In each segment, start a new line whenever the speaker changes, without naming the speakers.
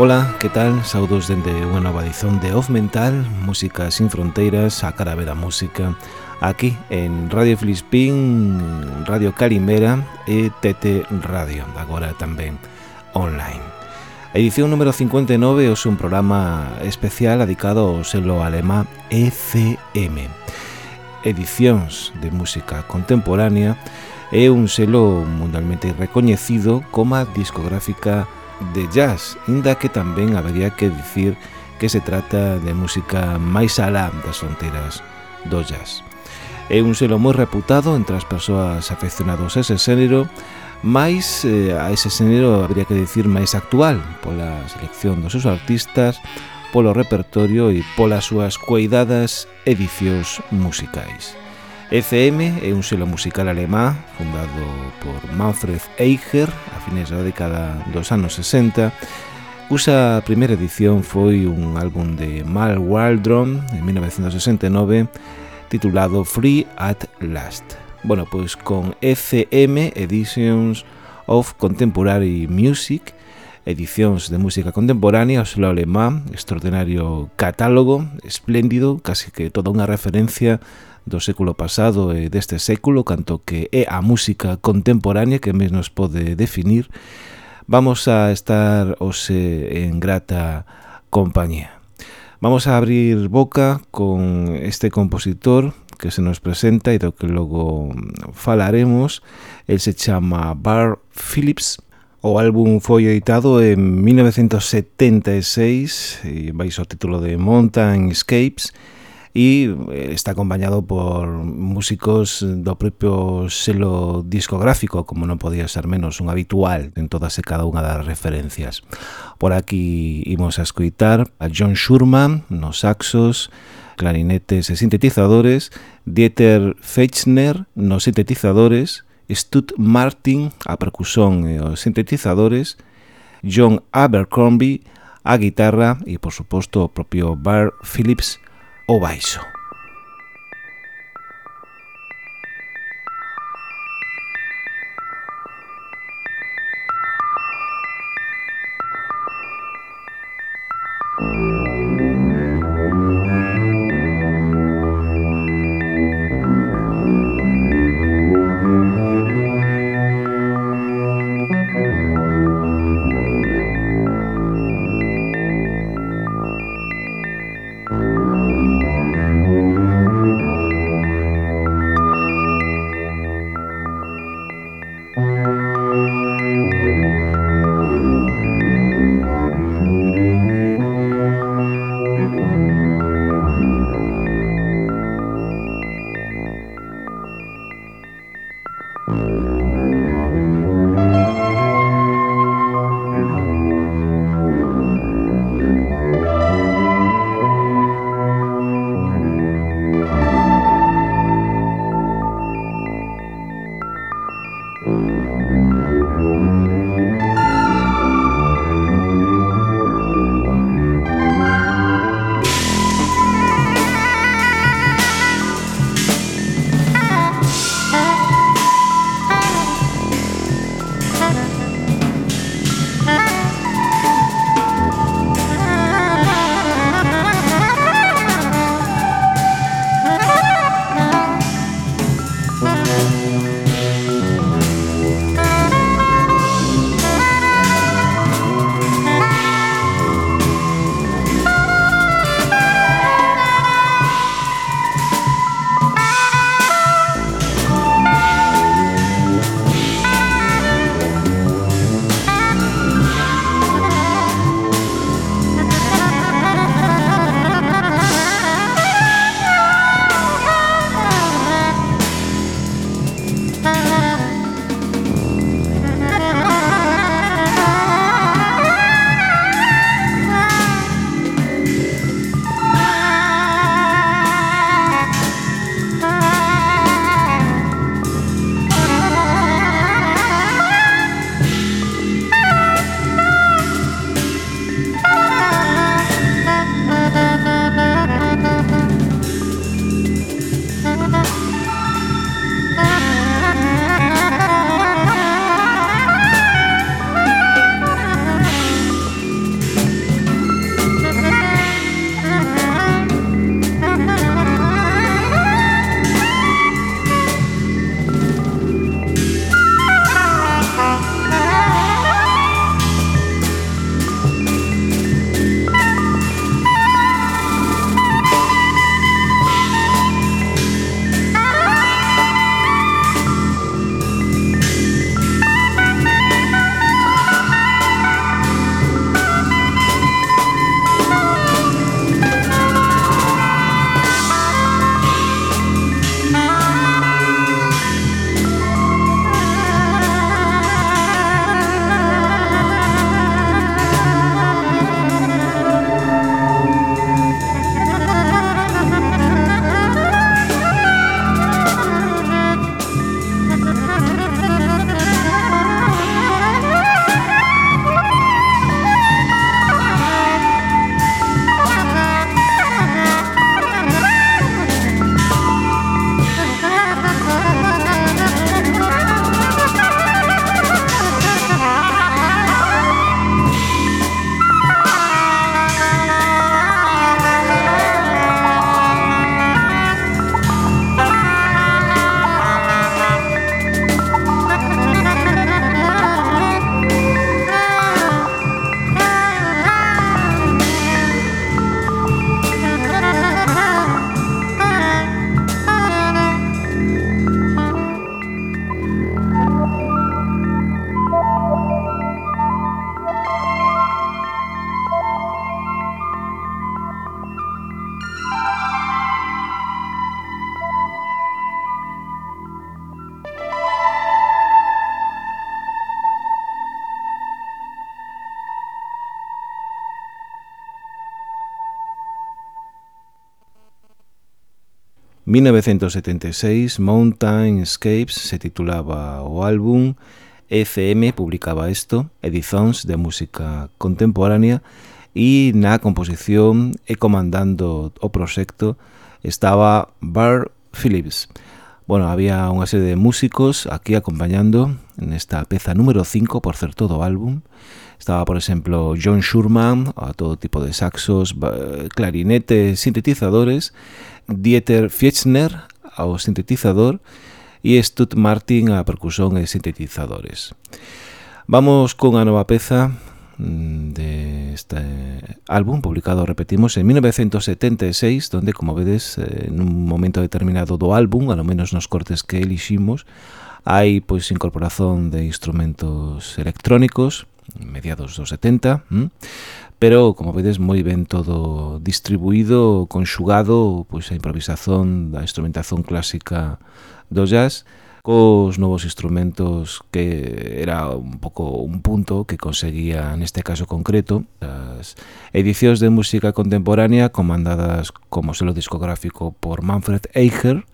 Ola, que tal? Saudos dende unha nova edición de Off Mental, Música sin fronteiras, a cara da música, aquí en Radio Filispín, Radio Calimera e TT Radio, agora tamén online. A edición número 59 é un programa especial dedicado ao selo alemá ECM, Edicións de Música Contemporánea, é un selo mundialmente recoñecido como discográfica de jazz, inda que tamén habería que dicir que se trata de música máis alá das fronteiras do jazz. É un selo moi reputado entre as persoas afeccionados a ese xénero, máis eh, a ese xénero habría que dicir máis actual pola selección dos seus artistas, polo repertorio e polas súas cuidadas edicións musicais. FM é un selo musical alemá fundado por Manfred Eicher a fines da década dos anos 60 Usa primeira edición foi un álbum de Mal Waldron en 1969 titulado Free at Last. Bueno, pois con FM Editions of Contemporary Music, edicións de música contemporánea, o selo alemán, extraordinario catálogo, espléndido, casi que toda unha referencia do século pasado e deste século, canto que é a música contemporánea que menos pode definir, vamos a estar hoxe en grata compañía. Vamos a abrir boca con este compositor que se nos presenta e do que logo falaremos. El se chama Bar Phillips. O álbum foi editado en 1976 e vais ao título de Mountain Escapes e eh, está acompañado por músicos do propio selo discográfico, como non podía ser menos, un habitual en todas e cada unha das referencias. Por aquí imos a escuitar a John Schurman nos saxos, clarinetes e sintetizadores, Dieter Fechner nos sintetizadores, Stud Martin a percusión e os sintetizadores, John Abercrombie a guitarra e, por suposto, o propio Bar Phillips o baixo. 1976, Mountain Escapes se titulaba o álbum, FM publicaba isto, edicións de música contemporánea, e na composición e comandando o proxecto estaba Bar Phillips. Bueno, había unha serie de músicos aquí acompañando nesta peza número 5, por certo, do álbum, Estaba, por exemplo, John Schurman, a todo tipo de saxos, clarinetes, sintetizadores, Dieter Fietzner ao sintetizador e Stutt Martin a percusión e sintetizadores. Vamos cunha nova peza mm, de este álbum publicado, repetimos, en 1976, donde, como vedes, eh, en un momento determinado do álbum, a lo menos nos cortes que eliximos, hai pois incorporación de instrumentos electrónicos, mediados dos 70, pero como vedes moi ben todo distribuído, conxugado, pois a improvisación da instrumentación clásica do jazz cos novos instrumentos que era un pouco un punto que conseguía neste caso concreto as edicións de música contemporánea comandadas como selo discográfico por Manfred Eicher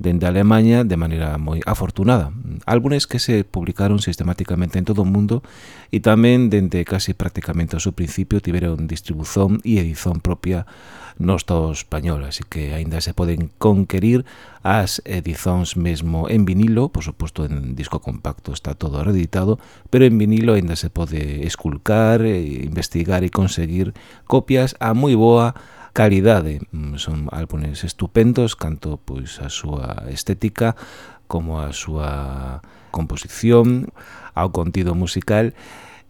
dende Alemanha de maneira moi afortunada. Álbumes que se publicaron sistemáticamente en todo o mundo e tamén dende casi prácticamente ao seu principio tiveron distribución e edición propia no Estado español, así que aínda se poden conquerir as edicións mesmo en vinilo, por suposto en disco compacto está todo reeditado, pero en vinilo aínda se pode esculcar, investigar e conseguir copias a moi boa calidade. Mm, son álbumes estupendos, canto pois a súa estética como a súa composición, ao contido musical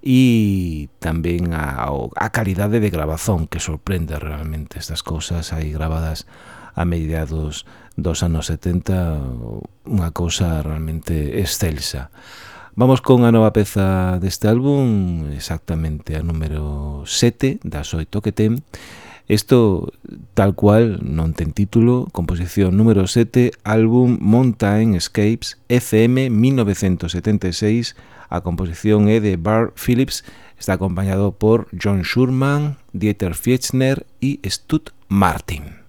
e tamén a, a calidade de grabazón que sorprende realmente estas cousas aí grabadas a mediados dos anos 70 unha cousa realmente excelsa Vamos con a nova peza deste álbum exactamente a número 7 das 8 que ten Isto, tal cual, non ten título, composición número 7, álbum Mountain Escapes, FM 1976, a composición é de Bar Phillips, está acompañado por John Schurman, Dieter Fietzner e Stutt Martin.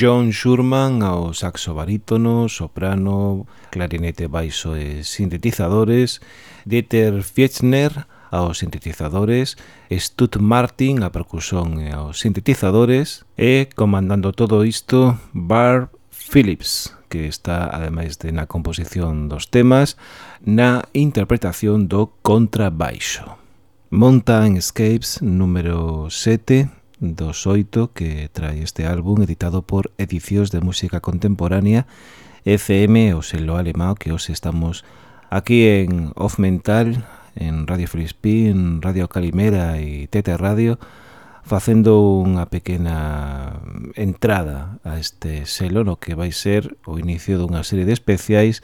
John Schurman ao saxo barítono, soprano, clarinete, baixo e sintetizadores, Dieter Fietzner aos sintetizadores, Stutt Martin a percusión e aos sintetizadores e comandando todo isto Barb Phillips, que está ademais de na composición dos temas, na interpretación do contrabaixo. Mountain Escapes número 7 dos oito que trae este álbum editado por Edicións de Música Contemporánea FM, o selo alemán que os estamos aquí en Off Mental, en Radio Frispín, Radio Calimera e Tete Radio facendo unha pequena entrada a este selo no que vai ser o inicio dunha serie de especiais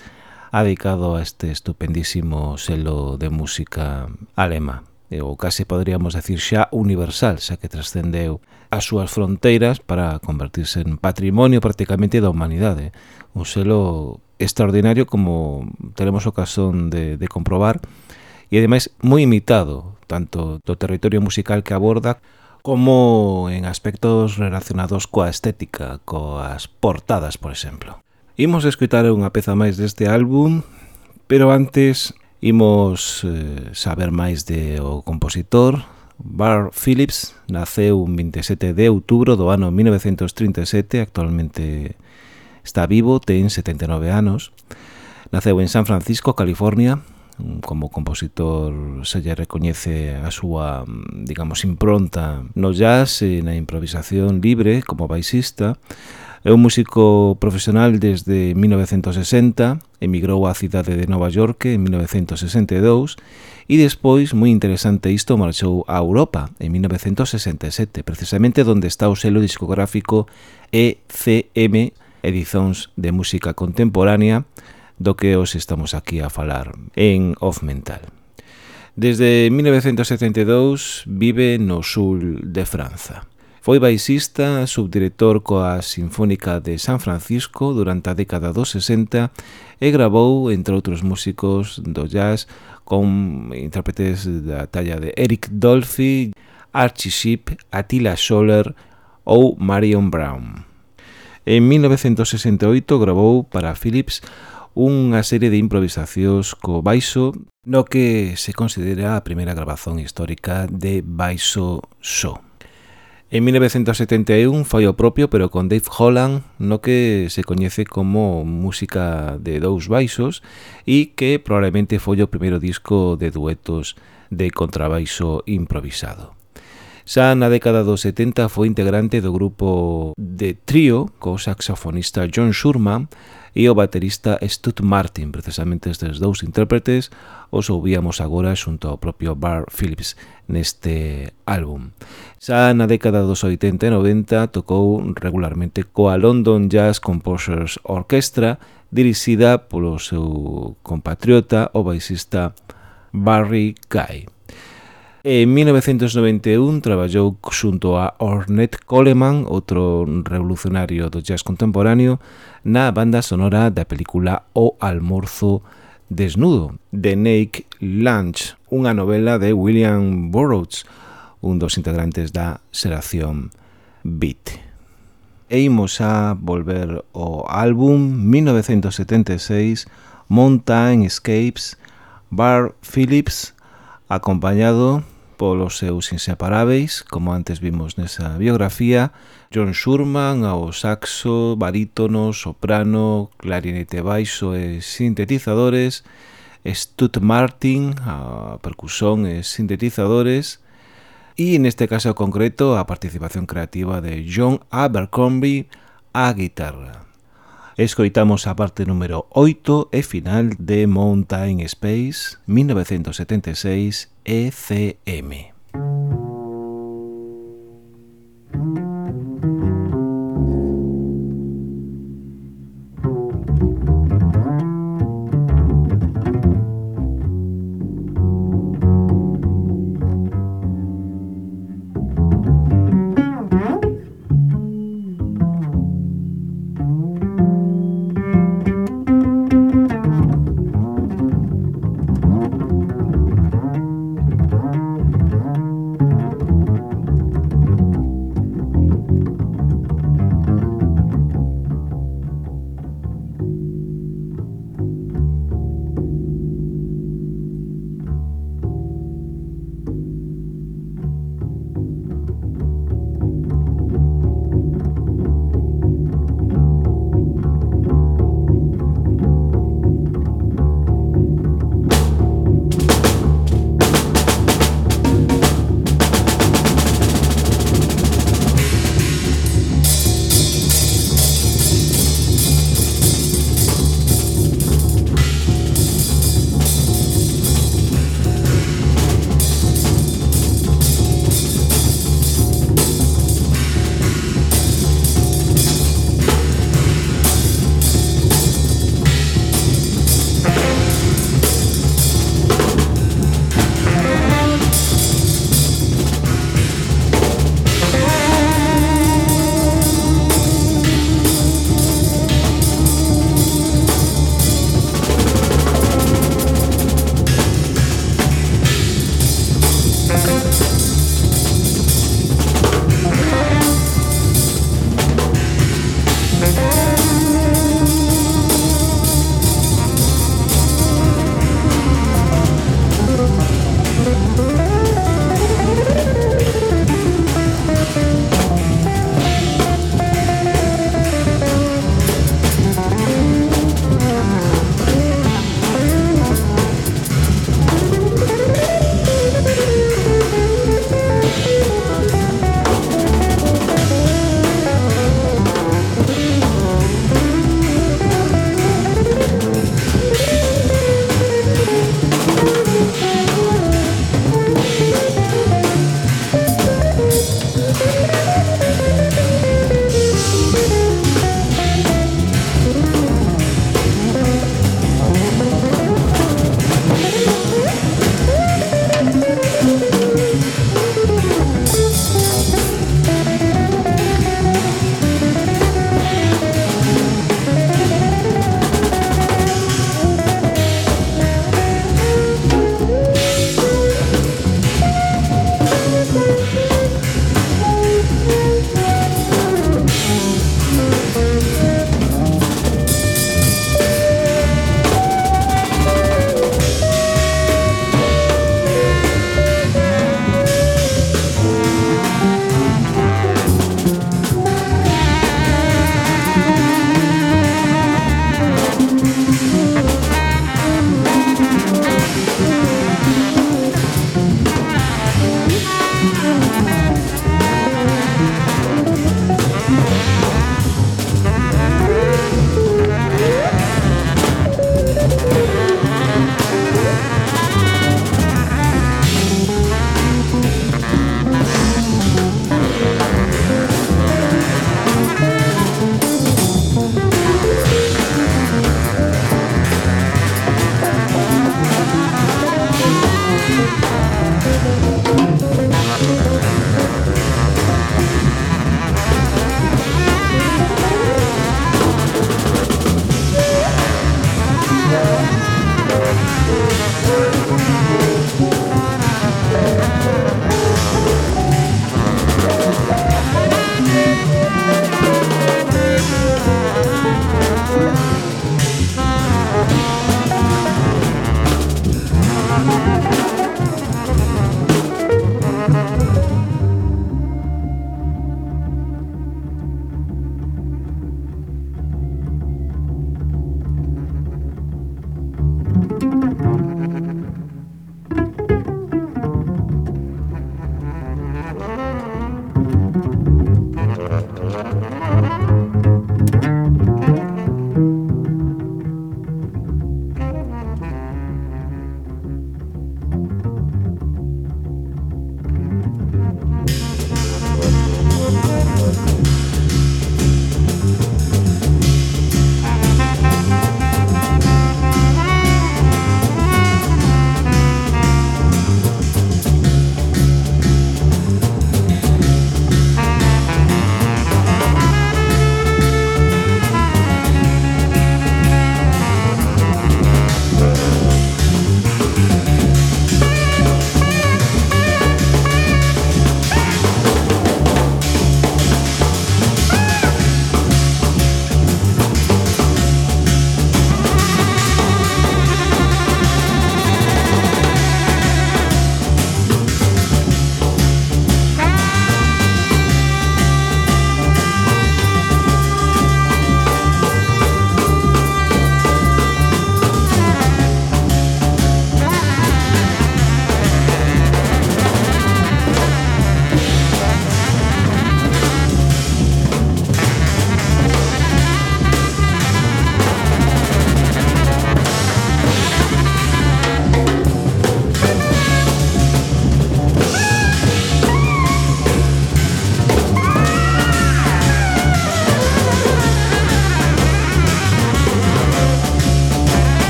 adicado a este estupendísimo selo de música alemá. Eh, ou case poderíamos decir xa universal, xa que trascendeu as súas fronteiras para convertirse en patrimonio prácticamente da humanidade. Un selo extraordinario como teremos ocasión de, de comprobar e ademais moi imitado tanto do territorio musical que aborda como en aspectos relacionados coa estética, coas portadas, por exemplo. Imos escutar unha peza máis deste álbum, pero antes Imos eh, saber máis de o compositor. Bar Phillips naceu un 27 de outubro do ano 1937, actualmente está vivo, ten 79 anos. Naceu en San Francisco, California, como compositor se lle recoñece a súa, digamos, impronta no jazz e na improvisación libre como baixista, É un músico profesional desde 1960, emigrou á cidade de Nova York en 1962 e despois, moi interesante isto, marchou a Europa en 1967, precisamente onde está o selo discográfico ECM, Edicións de Música Contemporánea, do que os estamos aquí a falar en Off Mental. Desde 1972 vive no sul de Franza. Foi baixista, subdirector coa Sinfónica de San Francisco durante a década dos 60 e grabou, entre outros músicos do jazz, con intérpretes da talla de Eric Dolphy, Archie Shepp, Attila Scholler ou Marion Brown. En 1968 grabou para Philips unha serie de improvisacións co baixo no que se considera a primeira grabazón histórica de baixo só. En 1971 foi o propio, pero con Dave Holland, no que se coñece como música de dous baixos e que probablemente foi o primeiro disco de duetos de contrabaixo improvisado. Xa na década dos 70 foi integrante do grupo de trío co saxofonista John Schurman e o baterista Stuart Martin. Precisamente estes dous intérpretes os ouvíamos agora xunto ao propio Bar Phillips neste álbum. Xa na década dos 80 e 90 tocou regularmente coa London Jazz Composers Orchestra dirixida polo seu compatriota, o baixista Barry Guy. En 1991 traballou xunto a Ornette Coleman, outro revolucionario do jazz contemporáneo, na banda sonora da película O Almorzo Desnudo, de Naked Lunch, unha novela de William Burroughs, un dos integrantes da xeración Beat. E imos a volver ao álbum 1976 Mountain Escapes, Bar Phillips, acompañado polos seus inseparáveis, como antes vimos nesa biografía, John Schurman ao saxo, barítono, soprano, clarinete baixo e sintetizadores, Stutt Martin a percusión e sintetizadores, e neste caso concreto a participación creativa de John Abercrombie á guitarra. Escoitamos a parte número 8 e final de Mountain Space 1976 E.C.M.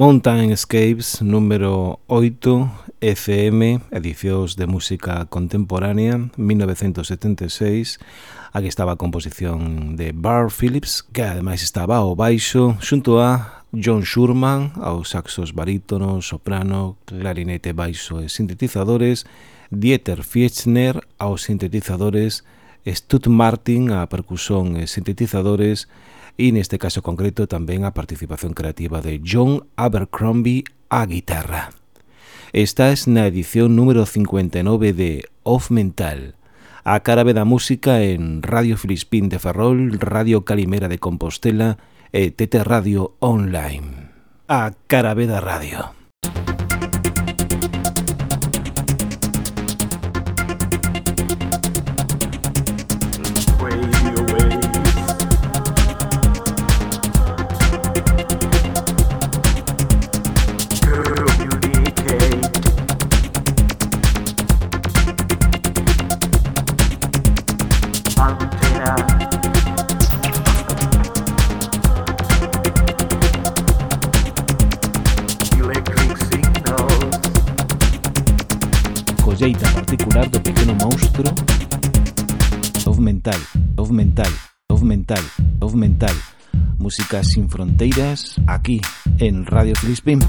Mountain Escapes número 8 FM, edicións de música contemporánea 1976 Aquí estaba a composición de Bar Phillips que ademais estaba ao baixo xunto a John Schurman aos saxos barítono, soprano, clarinete baixo e sintetizadores Dieter Fiechner aos sintetizadores Stud Martin a percusión e sintetizadores e neste caso concreto tamén a participación creativa de John Abercrombie á guitarra. Estás na edición número 59 de Off Mental, a cara da música en Radio Filispín de Ferrol, Radio Calimera de Compostela e TT Radio Online. A cara da radio. Mental, love mental, love mental, love mental Música sin fronteiras aquí en Radio Flispin.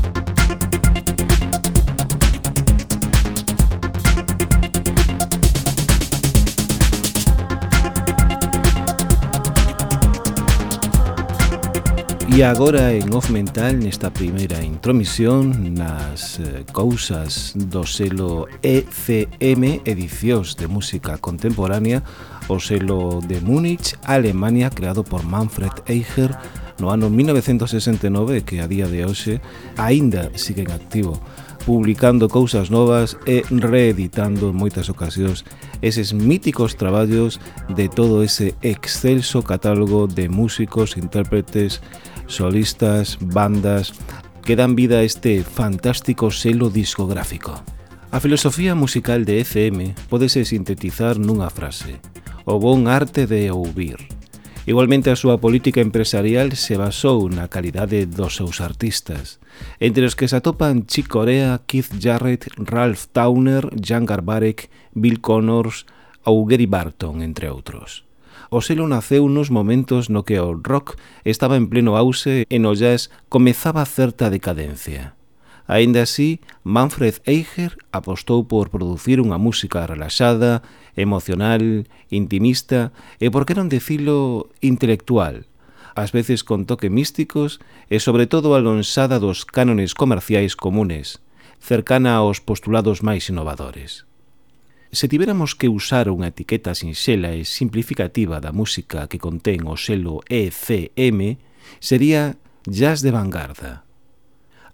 E agora en Off Mental nesta primeira intromisión nas eh, cousas do selo ECM Edicións de Música Contemporánea o selo de Múnich, Alemania creado por Manfred Eicher no ano 1969 que a día de hoxe aínda sigue en activo publicando cousas novas e reeditando en moitas ocasións eses míticos traballos de todo ese excelso catálogo de músicos, intérpretes solistas, bandas, que dan vida a este fantástico selo discográfico. A filosofía musical de ECM podese sintetizar nunha frase, o bon arte de ouvir. Igualmente a súa política empresarial se basou na calidade dos seus artistas, entre os que se atopan Chick Corea, Keith Jarrett, Ralph Towner, Jan Garbarek, Bill Connors ou Gary Barton, entre outros. O selo naceu nos momentos no que o rock estaba en pleno auxe e no jazz comezaba certa decadencia. Aínda así, Manfred Eicher apostou por producir unha música relaxada, emocional, intimista e, por que non dicilo, intelectual, ás veces con toque místicos e, sobre todo, alonsada dos cánones comerciais comunes, cercana aos postulados máis innovadores. Se tiveramos que usar unha etiqueta sinxela e simplificativa da música que contén o selo ECM, sería jazz de vanguarda.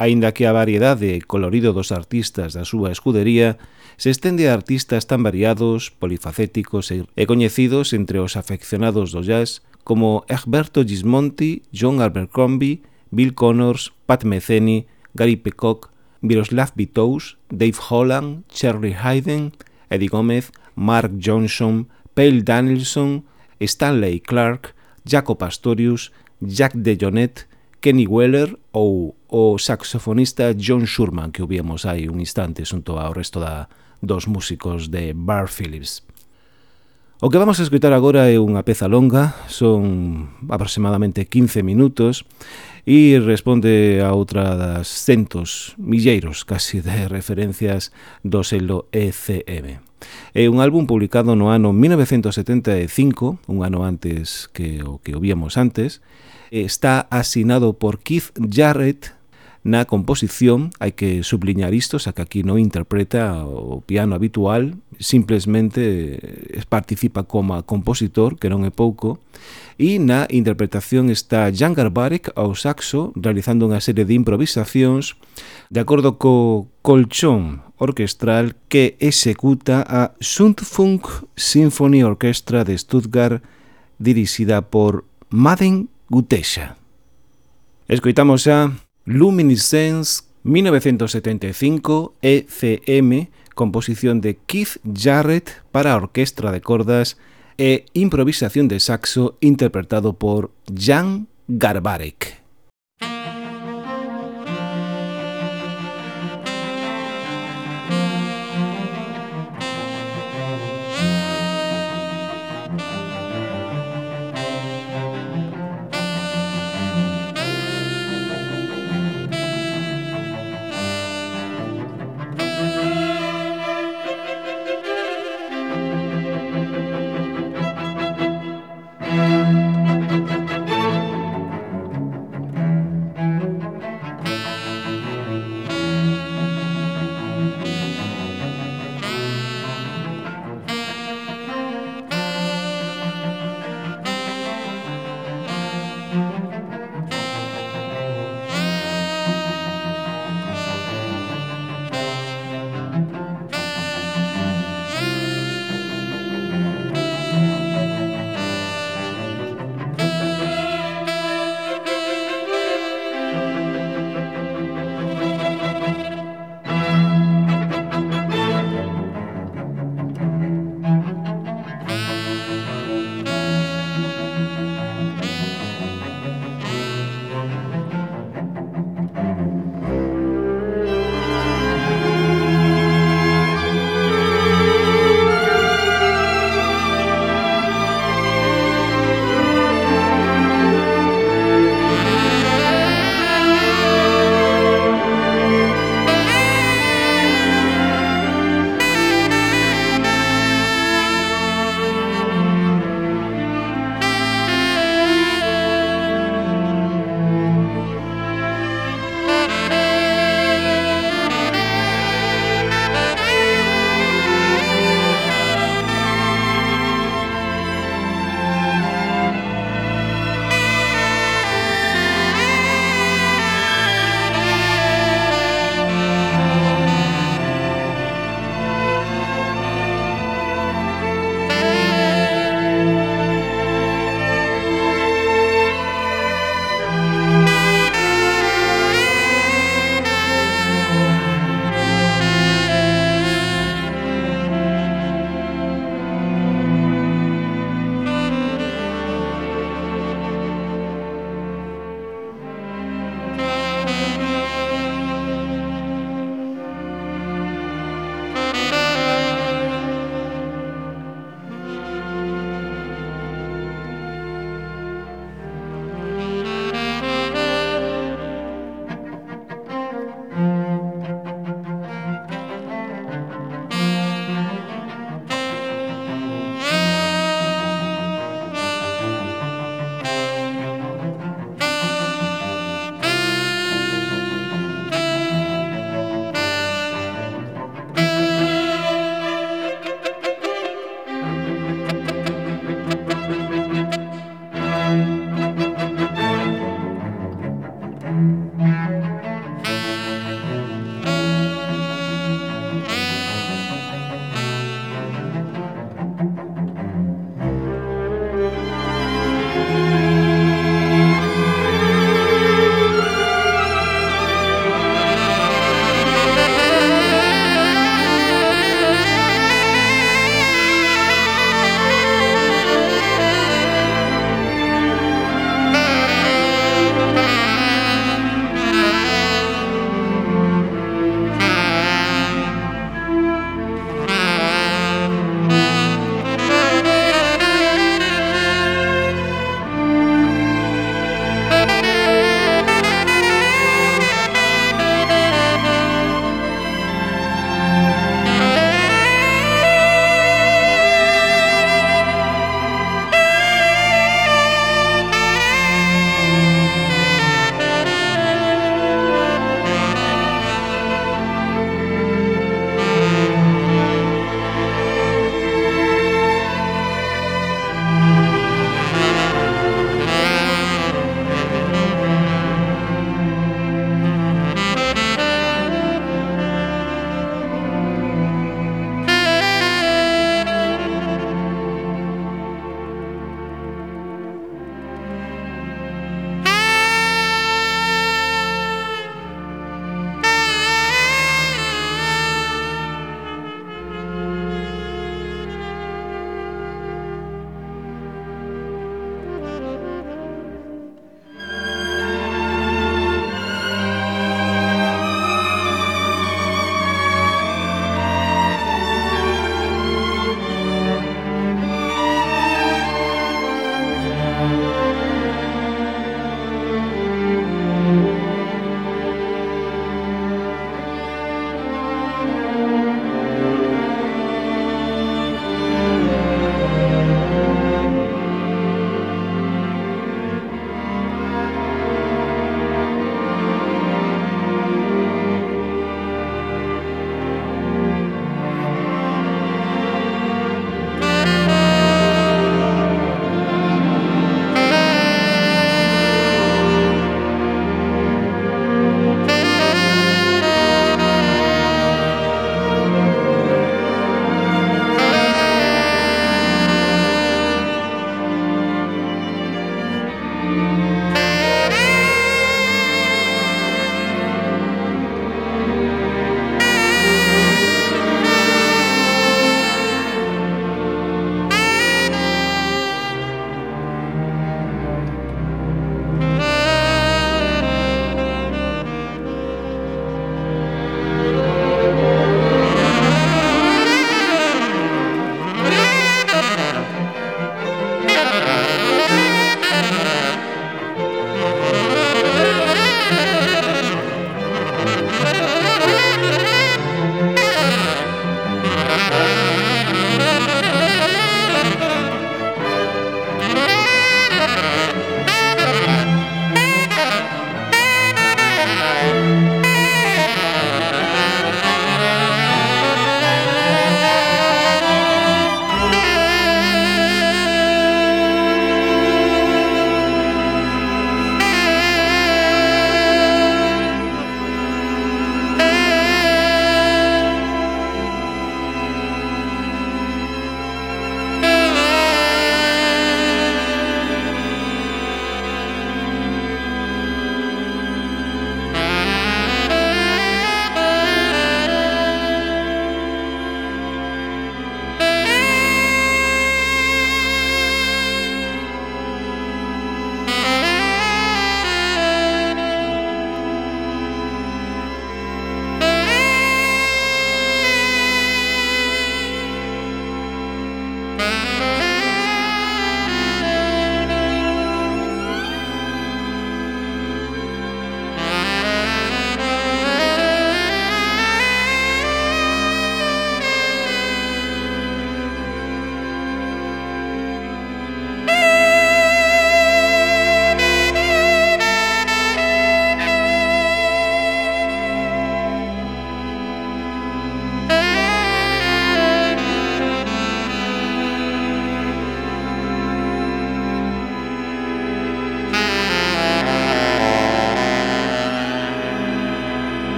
Aínda que a variedade e colorido dos artistas da súa escudería se estende a artistas tan variados, polifacéticos e coñecidos entre os afeccionados do jazz como Egberto Gismonti, John Abercrombie, Bill Connors, Pat Metheny, Gary Peacock, Miroslav Vitous, Dave Holland, Charlie Hayden, Eddie Gómez, Mark Johnson, Pale Danielson, Stanley Clark, Jaco Pastorius, Jack DeJohnette, Kenny Weller ou o saxofonista John Shurman que vimos hai un instante xunto ao resto da, dos músicos de Bar Phillips. O que vamos a escutar agora é unha peza longa, son aproximadamente 15 minutos e responde a outra das centos, milleiros casi de referencias do selo ECM. É un álbum publicado no ano 1975, un ano antes que o que o víamos antes, está asinado por Keith Jarrett na composición hai que subliñar isto, xa que aquí non interpreta o piano habitual, simplesmente participa como compositor, que non é pouco, e na interpretación está Jan Garbarek ao saxo, realizando unha serie de improvisacións de acordo co colchón orquestral que executa a Sundfunk Symphony Orchestra de Stuttgart, dirixida por Maden Gutesha. Escoitamos xa Luminescence 1975 ECM, composición de Keith Jarrett para orquestra de cordas e improvisación de saxo interpretado por Jan Garbarek.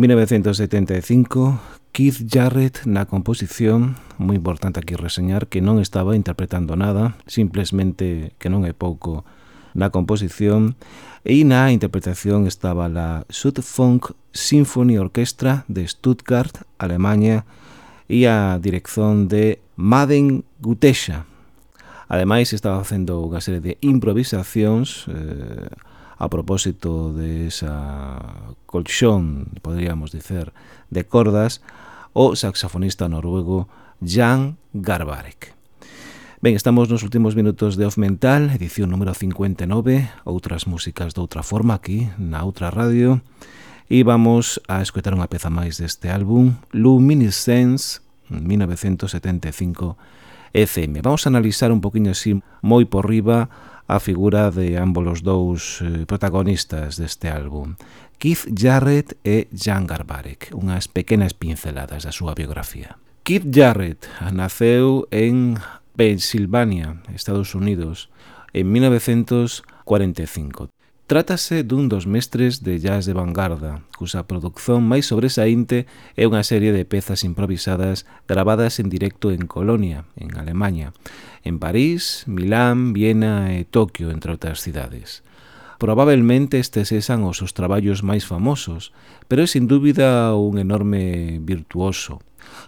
1975 Keith Jarrett na composición, moi importante aquí reseñar que non estaba interpretando nada, simplemente que non é pouco na composición, e na interpretación estaba la Südfunk Symphony Orchestra de Stuttgart, Alemanha, e a dirección de Maden Gutesha. Ademais, estaba facendo unha serie de improvisacións eh, a propósito de esa colchón, podríamos dicer, de cordas, o saxofonista noruego Jan Garbarek. Ben, estamos nos últimos minutos de Off Mental, edición número 59, outras músicas de outra forma aquí na outra radio, e vamos a escutar unha peza máis deste álbum, Luminescence, 1975 FM. Vamos a analizar un poquinho así moi por riba a figura de ambos os dous eh, protagonistas deste álbum, Keith Jarrett e Jan Garbarek, unhas pequenas pinceladas da súa biografía. Keith Jarrett naceu en Pensilvania, Estados Unidos, en 1945. Trátase dun dos mestres de jazz de vanguarda, cusa produción máis sobresaínte é unha serie de pezas improvisadas grabadas en directo en Colonia, en Alemanha, en París, Milán, Viena e Tokio, entre outras cidades. Probabelmente estes esan os seus traballos máis famosos, pero é sin dúbida un enorme virtuoso.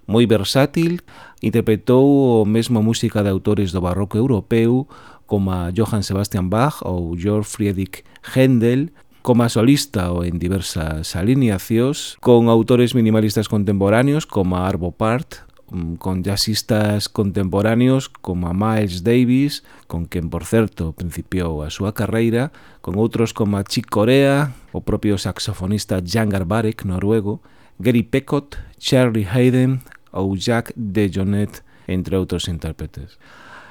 Moi versátil, interpretou o mesmo música de autores do barroco europeu como a Johann Sebastian Bach ou Georg Friedrich Händel, como solista ou en diversas alineacións, con autores minimalistas contemporáneos como Arvo Part, Mm, con jazzistas contemporáneos como a Miles Davis, con quen, por certo, principiou a súa carreira, con outros como a Chick Corea, o propio saxofonista Jan Garbarek, noruego, Gary Peckott, Charlie Hayden ou Jack DeJohnette, entre outros intérpretes.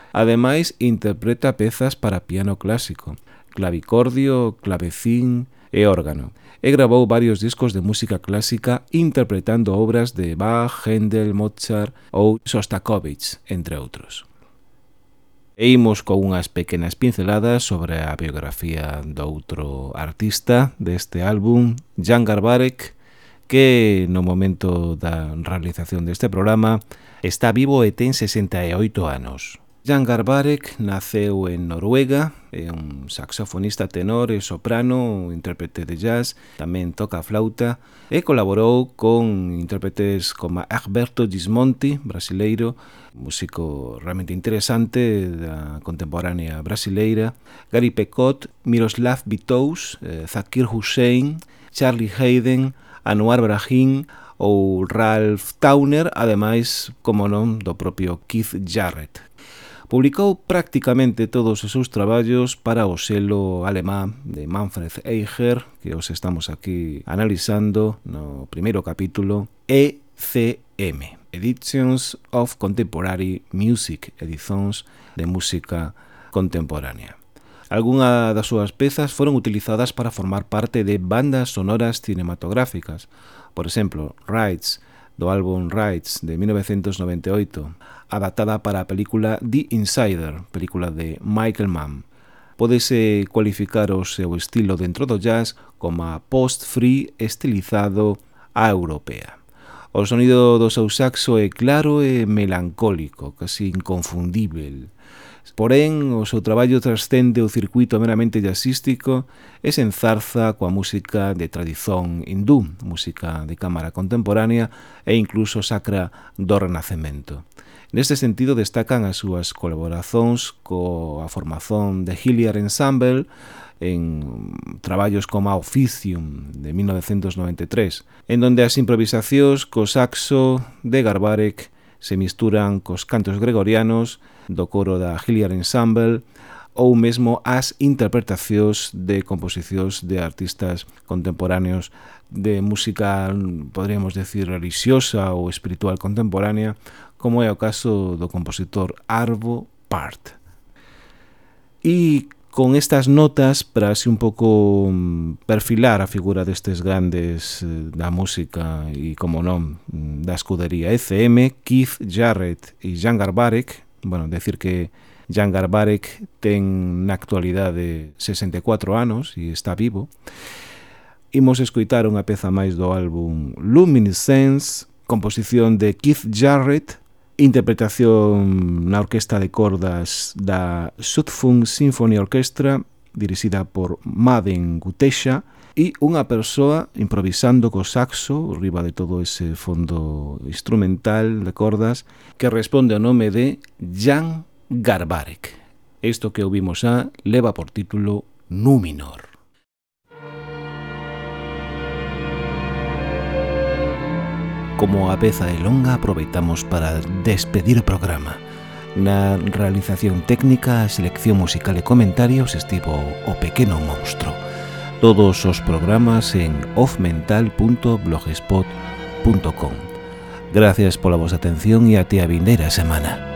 Ademais, interpreta pezas para piano clásico, clavicordio, clavecín e órgano e grabou varios discos de música clásica interpretando obras de Bach, Händel, Mozart ou Sostakovich, entre outros. E imos con unhas pequenas pinceladas sobre a biografía do outro artista deste álbum, Jan Garbarek, que no momento da realización deste programa está vivo e ten 68 anos. Jan Garbarek naceu en Noruega, é un saxofonista tenor e soprano, intérprete de jazz, tamén toca flauta e colaborou con intérpretes como Alberto Gismonti, brasileiro, músico realmente interesante da contemporánea brasileira, Gary Pecot, Miroslav Bitous, eh, Zakir Hussein, Charlie Hayden, Anwar Brahim ou Ralph Towner, ademais, como non, do propio Keith Jarrett, Publicou prácticamente todos os seus traballos para o selo alemán de Manfred Eicher, que os estamos aquí analizando no primeiro capítulo, ECM, Editions of Contemporary Music, edicións de música contemporánea. Algúnas das súas pezas foron utilizadas para formar parte de bandas sonoras cinematográficas, por exemplo, Rides, do álbum Rights de 1998, adaptada para a película The Insider, película de Michael Mann. Podese eh, cualificar eh, o seu estilo dentro do jazz como a post-free estilizado a europea. O sonido do seu saxo é claro e melancólico, casi inconfundível. Porén, o seu traballo trascende o circuito meramente jazzístico e se enzarza coa música de tradición hindú, música de cámara contemporánea e incluso sacra do Renacemento. Neste sentido destacan as súas colaboracións coa formación de Hilliard Ensemble en traballos como Officium, de 1993, en donde as improvisacións co saxo de Garbarek se misturan cos cantos gregorianos do coro da Hilliard Ensemble ou mesmo as interpretacións de composicións de artistas contemporáneos de música, podríamos decir, religiosa ou espiritual contemporánea, como é o caso do compositor Arvo Part. E con estas notas para así un pouco mm, perfilar a figura destes grandes eh, da música e como non mm, da escudería ECM, Keith Jarrett e Jan Garbarek Bueno, decir que Jan Garbarek ten na actualidade 64 anos e está vivo. Imos escoitar unha peza máis do álbum Luminescence, composición de Keith Jarrett, interpretación na Orquesta de Cordas da Sudfung Symphony Orchestra, dirixida por Maden Gutesha, e unha persoa improvisando co saxo riba de todo ese fondo instrumental de cordas que responde ao nome de Jan Garbarek. Isto que ouvimos xa leva por título Núminor. Como a peza é longa, aproveitamos para despedir o programa. Na realización técnica, a selección musical e comentarios estivo o pequeno monstro todos os programas en offmental.blogspot.com. Gracias pola vosa atención e até a vindeira semana.